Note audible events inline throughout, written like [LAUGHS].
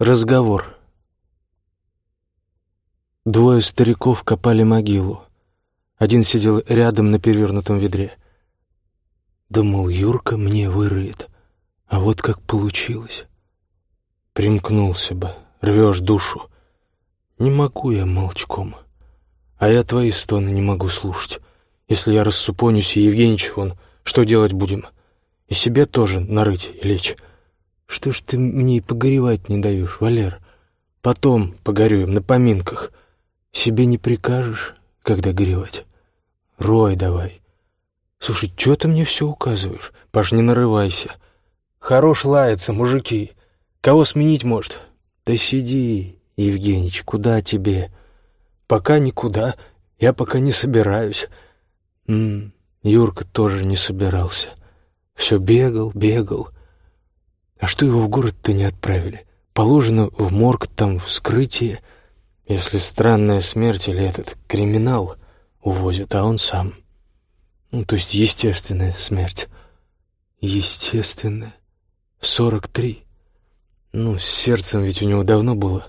Разговор. Двое стариков копали могилу. Один сидел рядом на перевернутом ведре. Думал, Юрка мне вырыет. А вот как получилось. Примкнулся бы, рвешь душу. Не могу я молчком. А я твои стоны не могу слушать. Если я рассупонюсь, и Евгеньевич он, что делать будем? И себе тоже нарыть и лечь. Что ж ты мне и погоревать не даешь, Валер? Потом погорюем на поминках. Себе не прикажешь, когда горевать. Рой давай. Слушай, что ты мне все указываешь? Паш, не нарывайся. Хорош лаяться, мужики. Кого сменить может? Да сиди, Евгеньич, куда тебе? Пока никуда. Я пока не собираюсь. М -м, Юрка тоже не собирался. Все бегал, бегал. А что его в город-то не отправили? Положено в морг, там вскрытие. Если странная смерть или этот криминал увозят, а он сам. Ну, то есть естественная смерть. Естественная. Сорок три. Ну, с сердцем ведь у него давно было.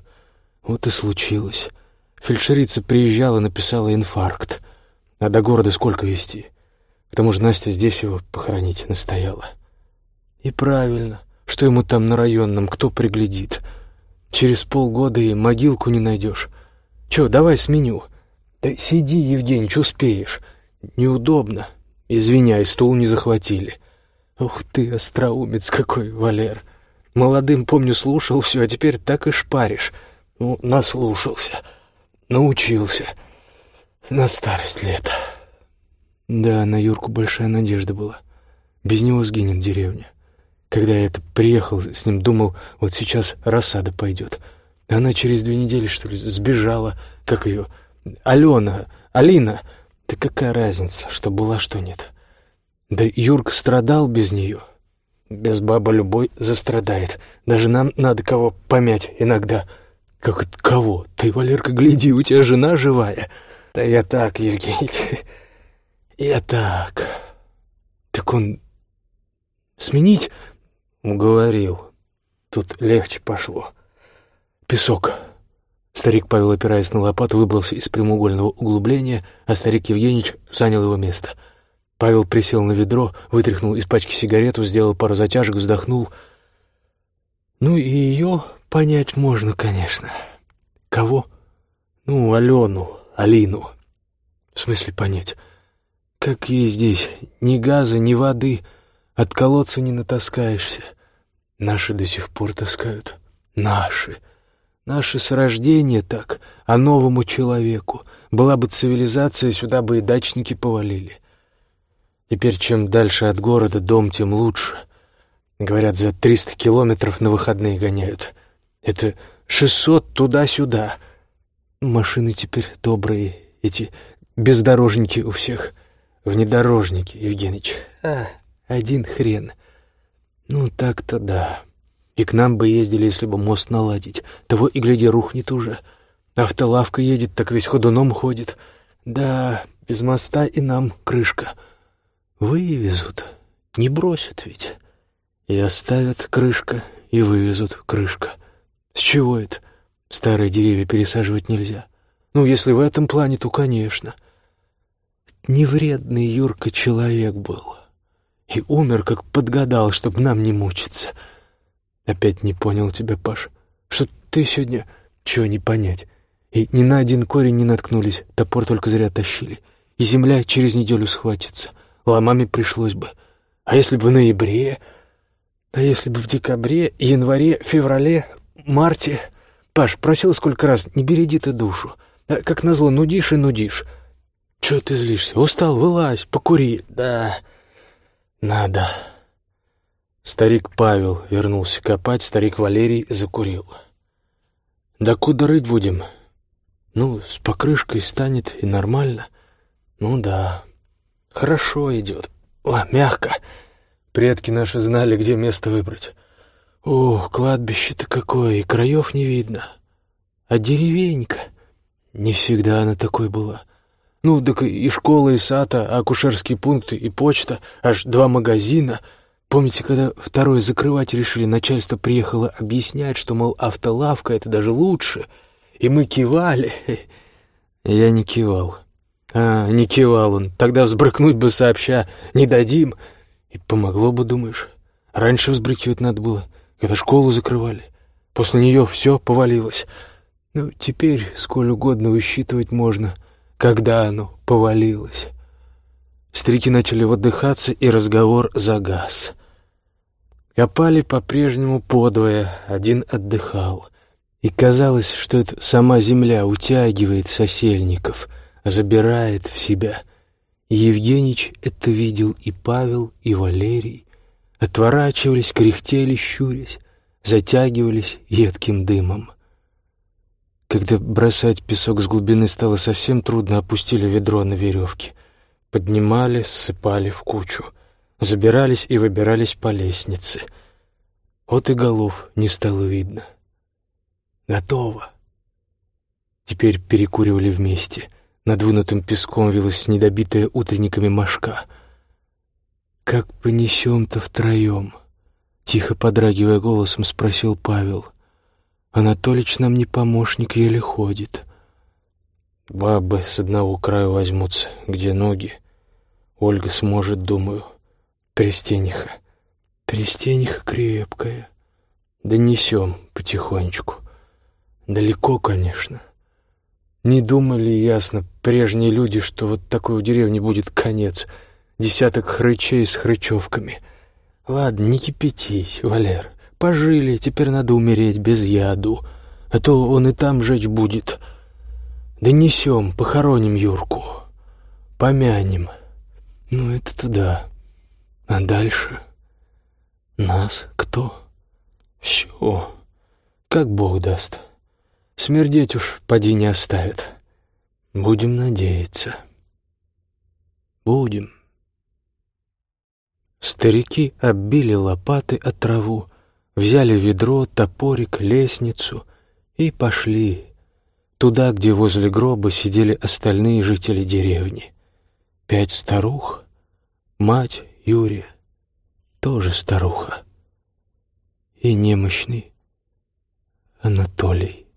Вот и случилось. Фельдшерица приезжала, написала инфаркт. А до города сколько везти? К тому же Настя здесь его похоронить настояла. И правильно. Что ему там на районном, кто приглядит? Через полгода и могилку не найдешь. Че, давай сменю. Да сиди, Евгений, что успеешь. Неудобно. Извиняй, стул не захватили. Ух ты, остроумец какой, Валер. Молодым, помню, слушал все, а теперь так и шпаришь. Ну, наслушался. Научился. На старость лет. Да, на Юрку большая надежда была. Без него сгинет деревня. Когда я это приехал с ним, думал, вот сейчас рассада пойдет. Она через две недели, что ли, сбежала. Как ее? Алена, Алина. Да какая разница, что была, что нет. Да Юрк страдал без нее. Без бабы любой застрадает. Даже нам надо кого помять иногда. Как это кого? Ты, Валерка, гляди, у тебя жена живая. Да я так, Евгений, [LAUGHS] я так. Так он... Сменить? Уговорил. Тут легче пошло. Песок. Старик Павел, опираясь на лопату, выбрался из прямоугольного углубления, а старик Евгеньевич занял его место. Павел присел на ведро, вытряхнул из пачки сигарету, сделал пару затяжек, вздохнул. Ну и ее понять можно, конечно. Кого? Ну, Алену, Алину. В смысле понять? Как ей здесь ни газа, ни воды — от колодца не натаскаешься. Наши до сих пор таскают. Наши. Наши с рождения так, а новому человеку. Была бы цивилизация, сюда бы и дачники повалили. Теперь чем дальше от города дом, тем лучше. Говорят, за триста километров на выходные гоняют. Это шестьсот туда-сюда. Машины теперь добрые, эти бездорожники у всех. Внедорожники, Евгеньевич. А, один хрен. Ну, так-то да. И к нам бы ездили, если бы мост наладить. Того и гляди, рухнет уже. Автолавка едет, так весь ходуном ходит. Да, без моста и нам крышка. Вывезут, не бросят ведь. И оставят крышка, и вывезут крышка. С чего это? Старые деревья пересаживать нельзя. Ну, если в этом плане, то, конечно. Невредный Юрка человек был и умер, как подгадал, чтобы нам не мучиться. Опять не понял тебя, Паш, что ты сегодня... Чего не понять? И ни на один корень не наткнулись, топор только зря тащили. И земля через неделю схватится. Ломами пришлось бы. А если бы в ноябре? А если бы в декабре, январе, феврале, марте? Паш, просил сколько раз, не береди ты душу. А как назло, нудишь и нудишь. Чего ты злишься? Устал, вылазь, покури. Да... «Надо». Старик Павел вернулся копать, старик Валерий закурил. «Да куда рыть будем?» «Ну, с покрышкой станет и нормально». «Ну да, хорошо идет. О, мягко. Предки наши знали, где место выбрать. Ох, кладбище-то какое, и краев не видно. А деревенька? Не всегда она такой была. Ну, так и школа, и сад, а акушерский пункт, и почта, аж два магазина. Помните, когда второе закрывать решили, начальство приехало объяснять, что, мол, автолавка — это даже лучше, и мы кивали. [LAUGHS] Я не кивал. А, не кивал он. Тогда взбрыкнуть бы сообща не дадим. И помогло бы, думаешь? Раньше взбрыкивать надо было, когда школу закрывали. После нее все повалилось. Ну, теперь сколь угодно высчитывать можно, когда оно повалилось. Старики начали выдыхаться, и разговор загас. Копали по-прежнему подвое, один отдыхал. И казалось, что это сама земля утягивает сосельников, забирает в себя. И Евгеньич это видел и Павел, и Валерий. Отворачивались, кряхтели, щурясь, затягивались едким дымом. Когда бросать песок с глубины стало совсем трудно, опустили ведро на веревке. Поднимали, ссыпали в кучу. Забирались и выбирались по лестнице. Вот и голов не стало видно. Готово. Теперь перекуривали вместе. Над вынутым песком вилась недобитая утренниками мошка. «Как понесем-то втроем?» Тихо подрагивая голосом, спросил Павел. «Анатолич нам не помощник, еле ходит». «Бабы с одного края возьмутся, где ноги. Ольга сможет, думаю. Пристениха. Пристениха крепкая. Донесем потихонечку. Далеко, конечно. Не думали, ясно, прежние люди, что вот такой у деревни будет конец. Десяток хрычей с хрычевками. Ладно, не кипятись, Валер. Пожили, теперь надо умереть без яду. А то он и там жечь будет. Донесем, похороним Юрку. Помянем. Ну, это туда. А дальше? Нас кто? Все. Как Бог даст. Смердеть уж поди не оставит. Будем надеяться. Будем. Старики оббили лопаты от траву, взяли ведро, топорик, лестницу и пошли туда, где возле гроба сидели остальные жители деревни. Пять старух, мать Юрия, тоже старуха, и немощный Анатолий.